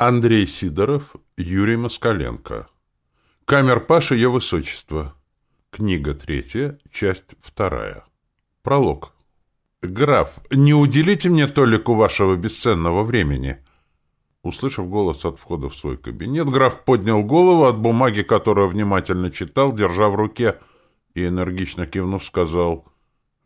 Андрей Сидоров, Юрий Москаленко. Камер Паша, Ее Высочество. Книга третья, часть вторая. Пролог. «Граф, не уделите мне толику вашего бесценного времени?» Услышав голос от входа в свой кабинет, граф поднял голову от бумаги, которую внимательно читал, держа в руке, и энергично кивнув, сказал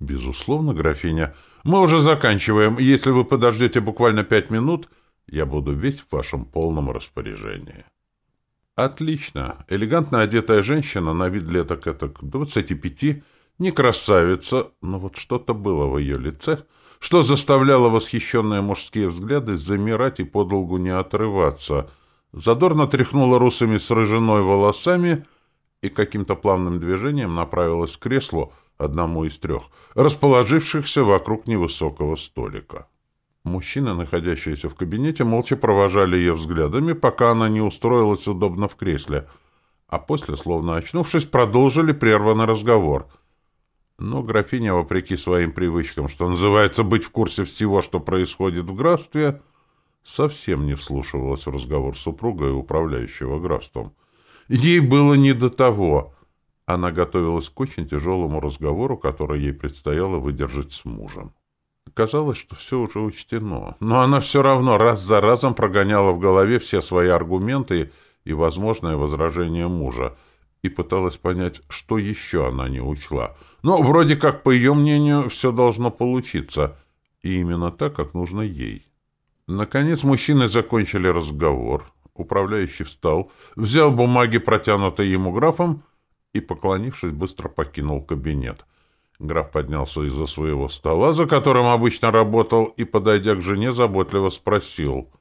«Безусловно, графиня, мы уже заканчиваем. Если вы подождете буквально пять минут...» Я буду весь в вашем полном распоряжении. Отлично. Элегантно одетая женщина, на вид лет так двадцати пяти, не красавица, но вот что-то было в ее лице, что заставляло восхищенные мужские взгляды замирать и подолгу не отрываться. Задорно тряхнула русыми с рыжиной волосами и каким-то плавным движением направилась к креслу, одному из трех, расположившихся вокруг невысокого столика. Мужчины, находящиеся в кабинете, молча провожали ее взглядами, пока она не устроилась удобно в кресле, а после, словно очнувшись, продолжили прерванный разговор. Но графиня, вопреки своим привычкам, что называется быть в курсе всего, что происходит в графстве, совсем не вслушивалась в разговор супруга и управляющего графством. Ей было не до того. Она готовилась к очень тяжелому разговору, который ей предстояло выдержать с мужем. Казалось, что все уже учтено, но она все равно раз за разом прогоняла в голове все свои аргументы и возможные возражения мужа и пыталась понять, что еще она не учла. Но вроде как, по ее мнению, все должно получиться, и именно так, как нужно ей. Наконец мужчины закончили разговор. Управляющий встал, взял бумаги, протянутые ему графом, и, поклонившись, быстро покинул кабинет — Граф поднялся из-за своего стола, за которым обычно работал, и, подойдя к жене, заботливо спросил.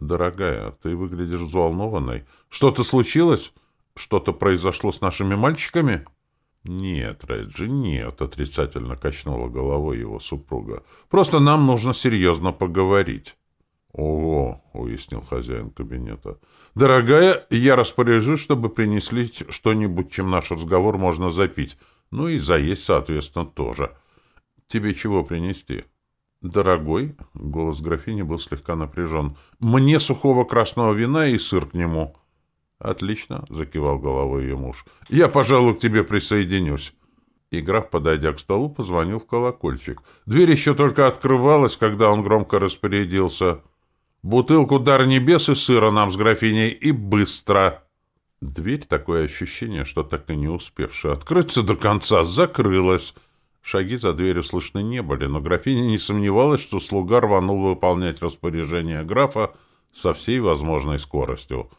«Дорогая, ты выглядишь взволнованной. Что-то случилось? Что-то произошло с нашими мальчиками?» «Нет, Реджи, нет», — отрицательно качнула головой его супруга. «Просто нам нужно серьезно поговорить». «Ого», — уяснил хозяин кабинета. «Дорогая, я распоряжусь, чтобы принесли что-нибудь, чем наш разговор можно запить». Ну и заесть, соответственно, тоже. Тебе чего принести? Дорогой, голос графини был слегка напряжен, мне сухого красного вина и сыр к нему. Отлично, закивал головой ее муж. Я, пожалуй, к тебе присоединюсь. И граф, подойдя к столу, позвонил в колокольчик. Дверь еще только открывалась, когда он громко распорядился. «Бутылку дар небес и сыра нам с графиней, и быстро!» Дверь, такое ощущение, что так и не успевшая открыться до конца, закрылась. Шаги за дверью слышны не были, но графиня не сомневалась, что слуга рванул выполнять распоряжение графа со всей возможной скоростью.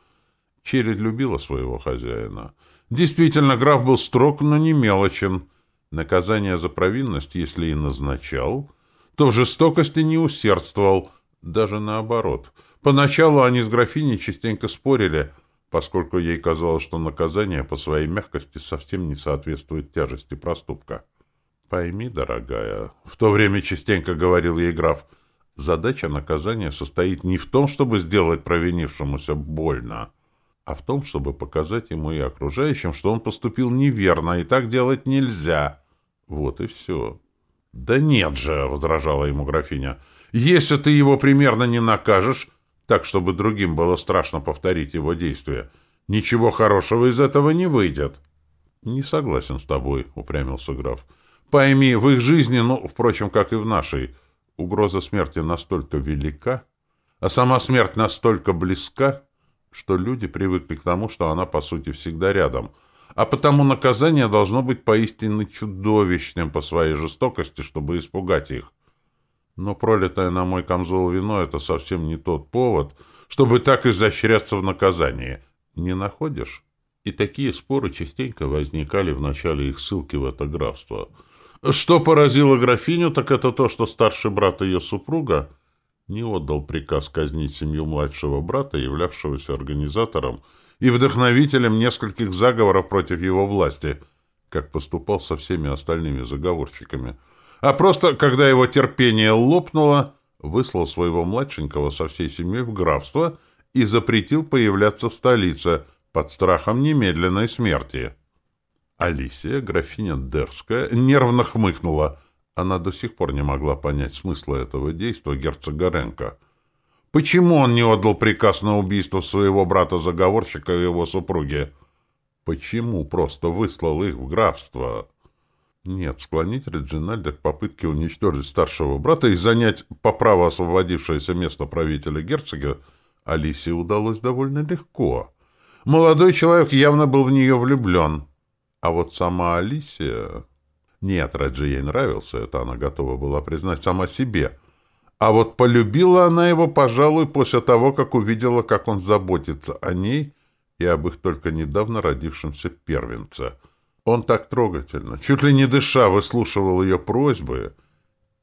Челядь любила своего хозяина. Действительно, граф был строг, но не мелочен. Наказание за провинность, если и назначал, то в жестокости не усердствовал, даже наоборот. Поначалу они с графиней частенько спорили — поскольку ей казалось, что наказание по своей мягкости совсем не соответствует тяжести проступка. «Пойми, дорогая», — в то время частенько говорил ей граф, «задача наказания состоит не в том, чтобы сделать провинившемуся больно, а в том, чтобы показать ему и окружающим, что он поступил неверно, и так делать нельзя. Вот и все». «Да нет же», — возражала ему графиня, — «если ты его примерно не накажешь, так, чтобы другим было страшно повторить его действия. Ничего хорошего из этого не выйдет. — Не согласен с тобой, — упрямился граф. — Пойми, в их жизни, ну, впрочем, как и в нашей, угроза смерти настолько велика, а сама смерть настолько близка, что люди привыкли к тому, что она, по сути, всегда рядом, а потому наказание должно быть поистине чудовищным по своей жестокости, чтобы испугать их. Но пролитое на мой камзол вино — это совсем не тот повод, чтобы так изощряться в наказании. Не находишь? И такие споры частенько возникали в начале их ссылки в это графство. Что поразило графиню, так это то, что старший брат ее супруга не отдал приказ казнить семью младшего брата, являвшегося организатором и вдохновителем нескольких заговоров против его власти, как поступал со всеми остальными заговорщиками — а просто, когда его терпение лопнуло, выслал своего младшенького со всей семьей в графство и запретил появляться в столице под страхом немедленной смерти. Алисия, графиня Дерская, нервно хмыкнула. Она до сих пор не могла понять смысла этого действия герцога Ренка. Почему он не отдал приказ на убийство своего брата-заговорщика и его супруги? Почему просто выслал их в графство? Нет, склонить Реджинальда к попытке уничтожить старшего брата и занять по праву освободившееся место правителя герцога Алисе удалось довольно легко. Молодой человек явно был в нее влюблен. А вот сама Алисия... Нет, Раджи ей нравился, это она готова была признать сама себе. А вот полюбила она его, пожалуй, после того, как увидела, как он заботится о ней и об их только недавно родившемся первенце. Он так трогательно, чуть ли не дыша, выслушивал ее просьбы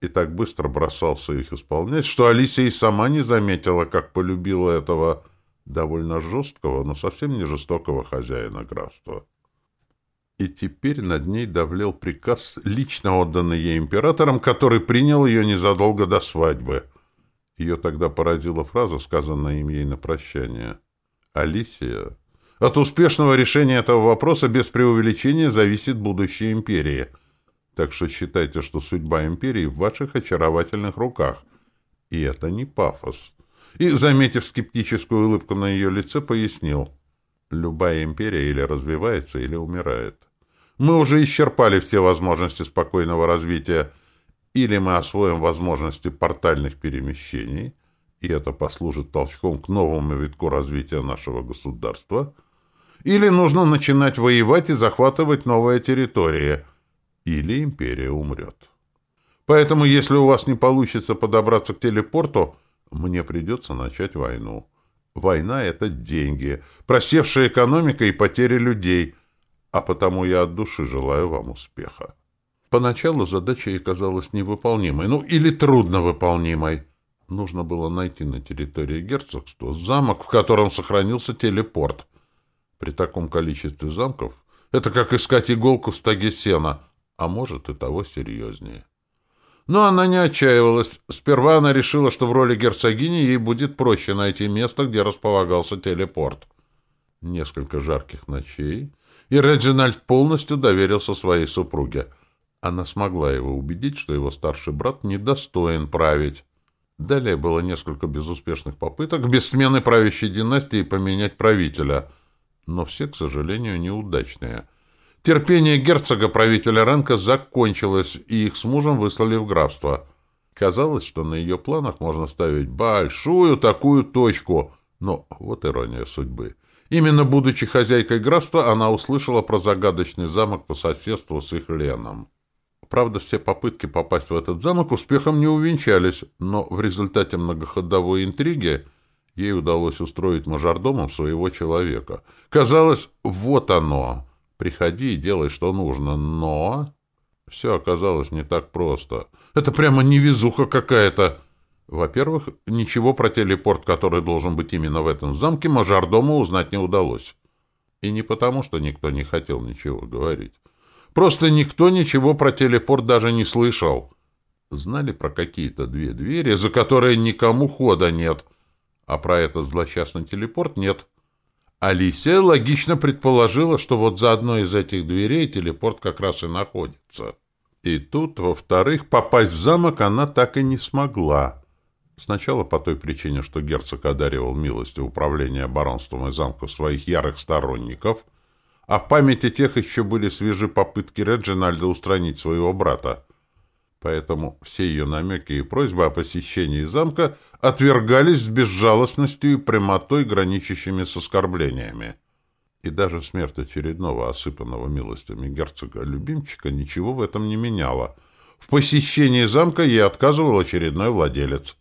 и так быстро бросался их исполнять, что Алисия и сама не заметила, как полюбила этого довольно жесткого, но совсем не жестокого хозяина графства. И теперь над ней давлел приказ, лично отданный ей императором, который принял ее незадолго до свадьбы. Ее тогда поразила фраза, сказанная им ей на прощание. «Алисия, от успешного решения этого вопроса без преувеличения зависит будущее империи. Так что считайте, что судьба империи в ваших очаровательных руках. И это не пафос и, заметив скептическую улыбку на ее лице, пояснил. Любая империя или развивается, или умирает. Мы уже исчерпали все возможности спокойного развития. Или мы освоим возможности портальных перемещений, и это послужит толчком к новому витку развития нашего государства, или нужно начинать воевать и захватывать новые территории, или империя умрет. Поэтому, если у вас не получится подобраться к телепорту, мне придется начать войну. Война — это деньги, просевшая экономика и потери людей, а потому я от души желаю вам успеха. Поначалу задача ей казалась невыполнимой, ну или трудновыполнимой. Нужно было найти на территории герцогства замок, в котором сохранился телепорт. При таком количестве замков это как искать иголку в стоге сена, а может и того серьезнее. Но она не отчаивалась. Сперва она решила, что в роли герцогини ей будет проще найти место, где располагался телепорт. Несколько жарких ночей, и Реджинальд полностью доверился своей супруге. Она смогла его убедить, что его старший брат недостоин править. Далее было несколько безуспешных попыток без смены правящей династии поменять правителя, но все, к сожалению, неудачные — Терпение герцога, правителя Ренка, закончилось, и их с мужем выслали в графство. Казалось, что на ее планах можно ставить большую такую точку, но вот ирония судьбы. Именно будучи хозяйкой графства, она услышала про загадочный замок по соседству с их Леном. Правда, все попытки попасть в этот замок успехом не увенчались, но в результате многоходовой интриги ей удалось устроить мажордомом своего человека. Казалось, вот оно, Приходи и делай, что нужно. Но... Все оказалось не так просто. Это прямо невезуха какая-то. Во-первых, ничего про телепорт, который должен быть именно в этом замке, мажордому узнать не удалось. И не потому, что никто не хотел ничего говорить. Просто никто ничего про телепорт даже не слышал. Знали про какие-то две двери, за которые никому хода нет. А про этот злосчастный телепорт нет. Алисия логично предположила, что вот за одной из этих дверей телепорт как раз и находится. И тут, во-вторых, попасть в замок она так и не смогла. Сначала по той причине, что герцог одаривал милостью управления баронством и замком своих ярых сторонников, а в памяти тех еще были свежи попытки Реджинальда устранить своего брата поэтому все ее намеки и просьбы о посещении замка отвергались с безжалостностью и прямотой, граничащими с оскорблениями. И даже смерть очередного осыпанного милостями герцога-любимчика ничего в этом не меняла. В посещении замка ей отказывал очередной владелец.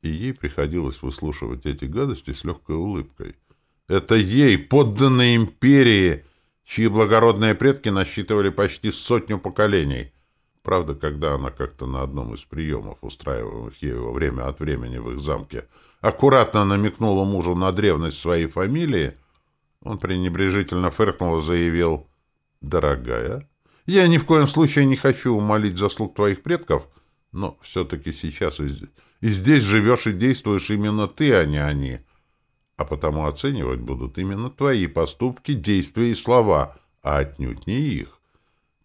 И ей приходилось выслушивать эти гадости с легкой улыбкой. Это ей, подданной империи, чьи благородные предки насчитывали почти сотню поколений — Правда, когда она как-то на одном из приемов, устраиваемых ею во время от времени в их замке, аккуратно намекнула мужу на древность своей фамилии, он пренебрежительно фыркнул и заявил, «Дорогая, я ни в коем случае не хочу умолить заслуг твоих предков, но все-таки сейчас и, здесь живешь и действуешь именно ты, а не они, а потому оценивать будут именно твои поступки, действия и слова, а отнюдь не их.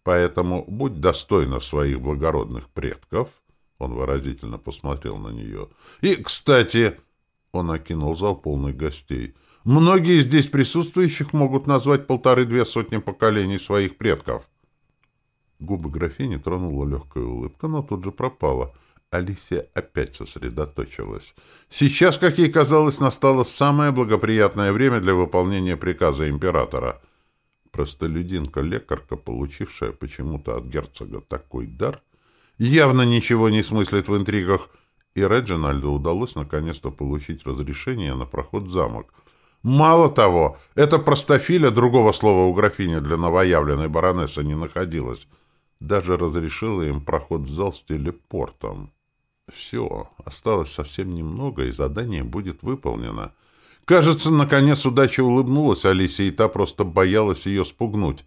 Поэтому будь достойна своих благородных предков, он выразительно посмотрел на нее. И, кстати, Он окинул зал полный гостей. Многие здесь присутствующих могут назвать полторы-две сотни поколений своих предков. Губы графини тронула легкая улыбка, но тут же пропала. Алисия опять сосредоточилась. Сейчас, как ей казалось, настало самое благоприятное время для выполнения приказа императора. Простолюдинка-лекарка, получившая почему-то от герцога такой дар, явно ничего не смыслит в интригах, и Реджинальду удалось наконец-то получить разрешение на проход в замок. Мало того, эта простофиля, другого слова у графини для новоявленной баронессы не находилось, даже разрешила им проход в зал с телепортом. Все, осталось совсем немного, и задание будет выполнено. Кажется, наконец удача улыбнулась Алисе, и та просто боялась ее спугнуть.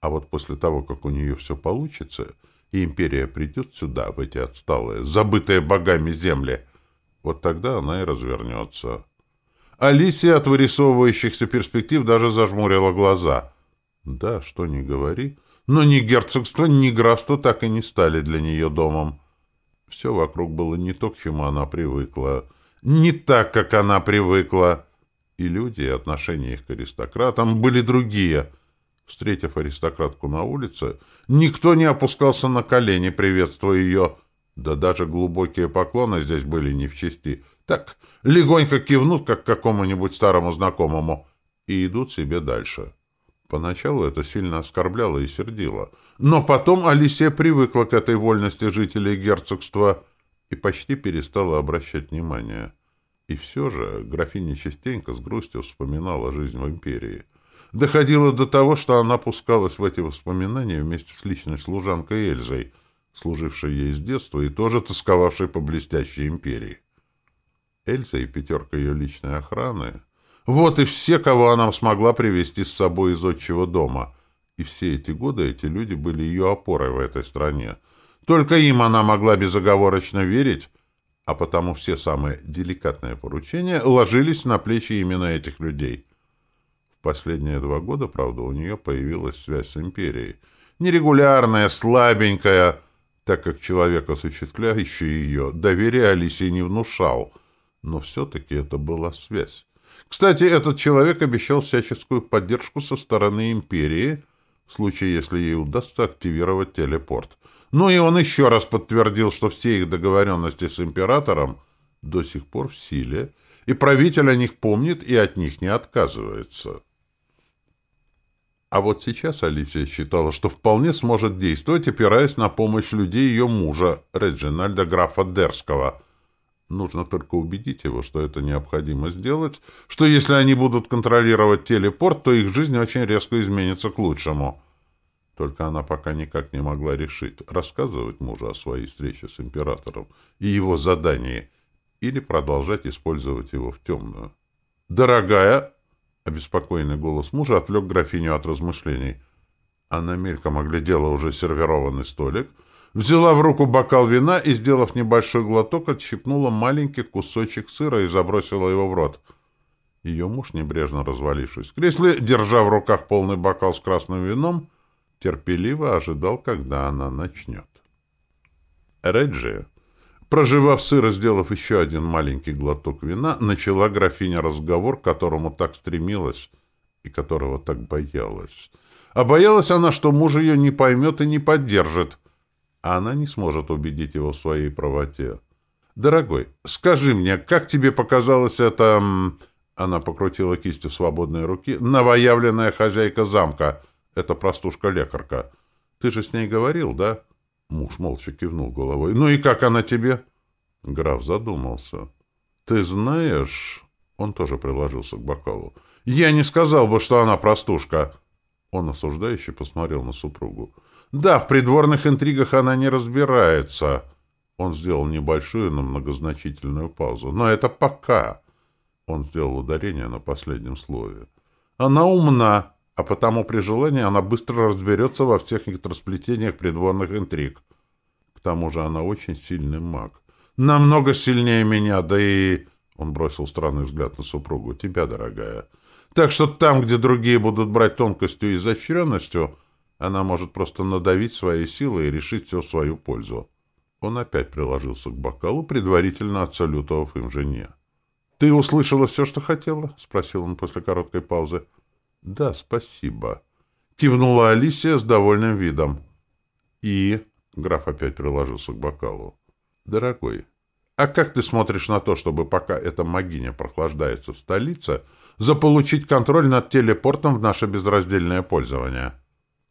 А вот после того, как у нее все получится, и империя придет сюда, в эти отсталые, забытые богами земли, вот тогда она и развернется. Алисия от вырисовывающихся перспектив даже зажмурила глаза. Да, что ни говори, но ни герцогство, ни графство так и не стали для нее домом. Все вокруг было не то, к чему она привыкла, не так, как она привыкла. И люди, и отношения их к аристократам были другие. Встретив аристократку на улице, никто не опускался на колени, приветствуя ее. Да даже глубокие поклоны здесь были не в чести. Так, легонько кивнут, как какому-нибудь старому знакомому, и идут себе дальше. Поначалу это сильно оскорбляло и сердило. Но потом Алисия привыкла к этой вольности жителей герцогства и почти перестала обращать внимание. И все же графиня частенько с грустью вспоминала жизнь в империи. Доходило до того, что она пускалась в эти воспоминания вместе с личной служанкой Эльзой, служившей ей с детства и тоже тосковавшей по блестящей империи. Эльза и пятерка ее личной охраны вот и все, кого она смогла привести с собой из отчего дома. И все эти годы эти люди были ее опорой в этой стране. Только им она могла безоговорочно верить, а потому все самые деликатные поручения ложились на плечи именно этих людей. В последние два года, правда, у нее появилась связь с империей. Нерегулярная, слабенькая, так как человек, осуществляющий ее, доверия Алисии не внушал. Но все-таки это была связь. Кстати, этот человек обещал всяческую поддержку со стороны империи, в случае, если ей удастся активировать телепорт. Ну и он еще раз подтвердил, что все их договоренности с императором до сих пор в силе, и правитель о них помнит и от них не отказывается. А вот сейчас Алисия считала, что вполне сможет действовать, опираясь на помощь людей ее мужа, Реджинальда графа Дерского – Нужно только убедить его, что это необходимо сделать, что если они будут контролировать телепорт, то их жизнь очень резко изменится к лучшему. Только она пока никак не могла решить, рассказывать мужу о своей встрече с императором и его задании, или продолжать использовать его в темную. «Дорогая!» — обеспокоенный голос мужа отвлек графиню от размышлений. Она мельком оглядела уже сервированный столик — Взяла в руку бокал вина и, сделав небольшой глоток, отщипнула маленький кусочек сыра и забросила его в рот. Ее муж, небрежно развалившись в кресле, держа в руках полный бокал с красным вином, терпеливо ожидал, когда она начнет. Реджи, проживав сыр и сделав еще один маленький глоток вина, начала графиня разговор, к которому так стремилась и которого так боялась. А боялась она, что муж ее не поймет и не поддержит — а она не сможет убедить его в своей правоте. «Дорогой, скажи мне, как тебе показалось это...» Она покрутила кистью свободной руки. «Новоявленная хозяйка замка. Это простушка-лекарка. Ты же с ней говорил, да?» Муж молча кивнул головой. «Ну и как она тебе?» Граф задумался. «Ты знаешь...» Он тоже приложился к бокалу. «Я не сказал бы, что она простушка!» Он осуждающе посмотрел на супругу. Да, в придворных интригах она не разбирается. Он сделал небольшую, но многозначительную паузу. Но это пока. Он сделал ударение на последнем слове. Она умна, а потому при желании она быстро разберется во всех хитросплетениях придворных интриг. К тому же она очень сильный маг. Намного сильнее меня, да и... Он бросил странный взгляд на супругу. Тебя, дорогая. Так что там, где другие будут брать тонкостью и изощренностью, она может просто надавить своей силой и решить все в свою пользу. Он опять приложился к бокалу, предварительно отсалютовав им жене. «Ты услышала все, что хотела?» — спросил он после короткой паузы. «Да, спасибо», — кивнула Алисия с довольным видом. «И...» — граф опять приложился к бокалу. «Дорогой, а как ты смотришь на то, чтобы пока эта могиня прохлаждается в столице, заполучить контроль над телепортом в наше безраздельное пользование?»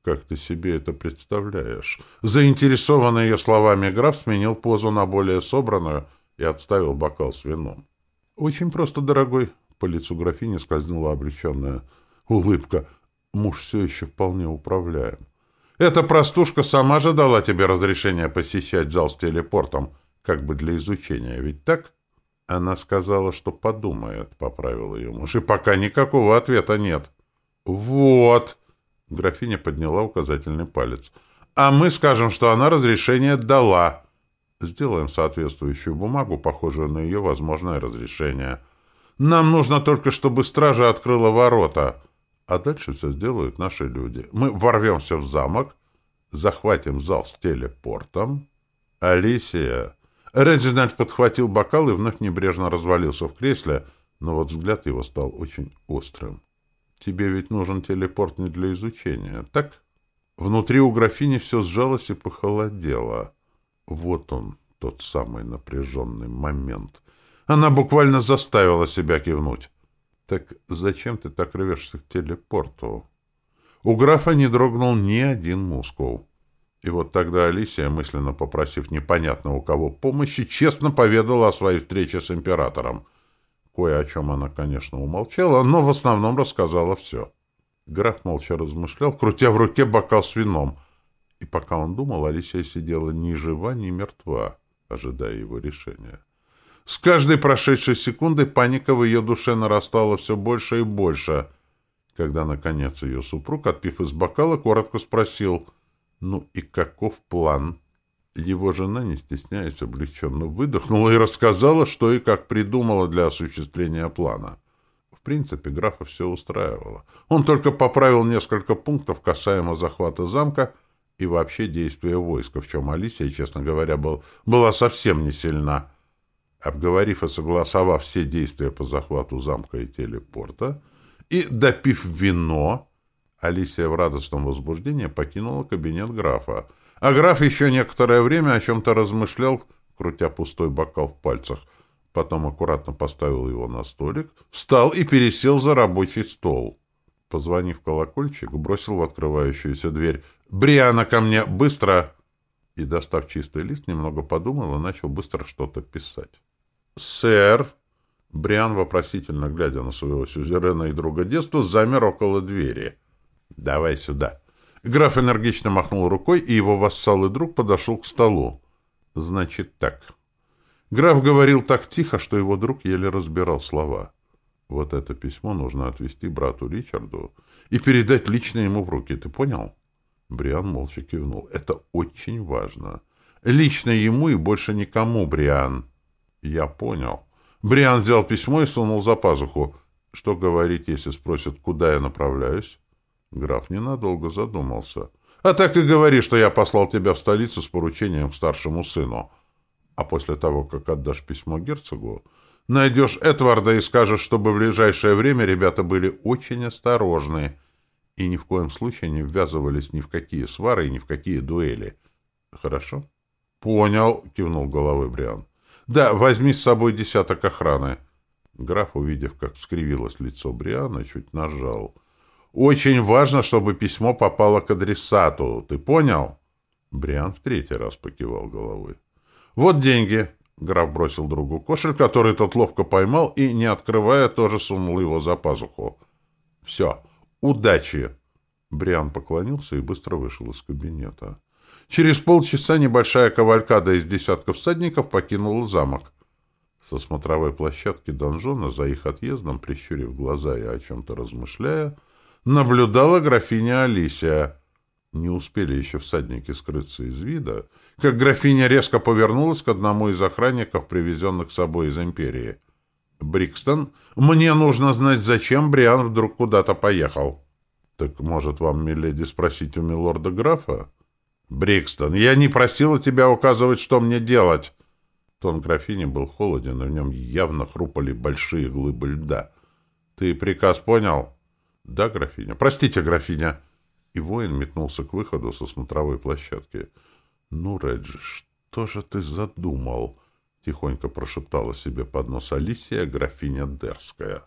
«Как ты себе это представляешь?» Заинтересованный ее словами граф сменил позу на более собранную и отставил бокал с вином. «Очень просто, дорогой». По лицу графини скользнула облегченная улыбка. «Муж все еще вполне управляем. Эта простушка сама же дала тебе разрешение посещать зал с телепортом, как бы для изучения, ведь так?» Она сказала, что подумает, — поправил ее муж, — и пока никакого ответа нет. «Вот!» — графиня подняла указательный палец. «А мы скажем, что она разрешение дала». Сделаем соответствующую бумагу, похожую на ее возможное разрешение. Нам нужно только, чтобы стража открыла ворота, а дальше все сделают наши люди. Мы ворвемся в замок, захватим зал с телепортом. Алисия... Реджинальд подхватил бокал и вновь небрежно развалился в кресле, но вот взгляд его стал очень острым. «Тебе ведь нужен телепорт не для изучения, так?» Внутри у графини все сжалось и похолодело. Вот он, тот самый напряженный момент. Она буквально заставила себя кивнуть. «Так зачем ты так рвешься к телепорту?» У графа не дрогнул ни один мускул. И вот тогда Алисия, мысленно попросив непонятно у кого помощи, честно поведала о своей встрече с императором. Кое о чем она, конечно, умолчала, но в основном рассказала все. Граф молча размышлял, крутя в руке бокал с вином — и пока он думал, Алисия сидела ни жива, ни мертва, ожидая его решения. С каждой прошедшей секундой паника в ее душе нарастала все больше и больше, когда, наконец, ее супруг, отпив из бокала, коротко спросил «Ну и каков план?» Его жена, не стесняясь, облегченно выдохнула и рассказала, что и как придумала для осуществления плана. В принципе, графа все устраивало. Он только поправил несколько пунктов касаемо захвата замка и вообще действия войска, в чем Алисия, честно говоря, был, была совсем не сильна. Обговорив и согласовав все действия по захвату замка и телепорта, и допив вино, Алисия в радостном возбуждении покинула кабинет графа. А граф еще некоторое время о чем-то размышлял, крутя пустой бокал в пальцах. Потом аккуратно поставил его на столик, встал и пересел за рабочий стол. Позвонив колокольчик, бросил в открывающуюся дверь. «Бриана ко мне! Быстро!» И, достав чистый лист, немного подумал и начал быстро что-то писать. «Сэр!» Бриан, вопросительно глядя на своего сюзерена и друга детства, замер около двери. «Давай сюда!» Граф энергично махнул рукой, и его вассал и друг подошел к столу. «Значит так». Граф говорил так тихо, что его друг еле разбирал слова. Вот это письмо нужно отвезти брату Ричарду и передать лично ему в руки. Ты понял? Бриан молча кивнул. Это очень важно. Лично ему и больше никому, Бриан. Я понял. Бриан взял письмо и сунул за пазуху. Что говорить, если спросят, куда я направляюсь? Граф ненадолго задумался. А так и говори, что я послал тебя в столицу с поручением к старшему сыну. А после того, как отдашь письмо герцогу, Найдешь Эдварда и скажешь, чтобы в ближайшее время ребята были очень осторожны и ни в коем случае не ввязывались ни в какие свары и ни в какие дуэли. Хорошо? Понял, кивнул головой Бриан. Да, возьми с собой десяток охраны. Граф, увидев, как скривилось лицо Бриана, чуть нажал. Очень важно, чтобы письмо попало к адресату. Ты понял? Бриан в третий раз покивал головой. Вот деньги. Граф бросил другу кошель, который тот ловко поймал и, не открывая, тоже сунул его за пазуху. «Все. Удачи!» Бриан поклонился и быстро вышел из кабинета. Через полчаса небольшая кавалькада из десятков всадников покинула замок. Со смотровой площадки донжона за их отъездом, прищурив глаза и о чем-то размышляя, наблюдала графиня Алисия — не успели еще всадники скрыться из вида, как графиня резко повернулась к одному из охранников, привезенных с собой из империи. «Брикстон, мне нужно знать, зачем Бриан вдруг куда-то поехал». «Так, может, вам, миледи, спросить у милорда графа?» «Брикстон, я не просила тебя указывать, что мне делать». Тон графини был холоден, и в нем явно хрупали большие глыбы льда. «Ты приказ понял?» «Да, графиня. Простите, графиня!» И воин метнулся к выходу со смотровой площадки. «Ну, Реджи, что же ты задумал?» — тихонько прошептала себе под нос Алисия, графиня Дерская.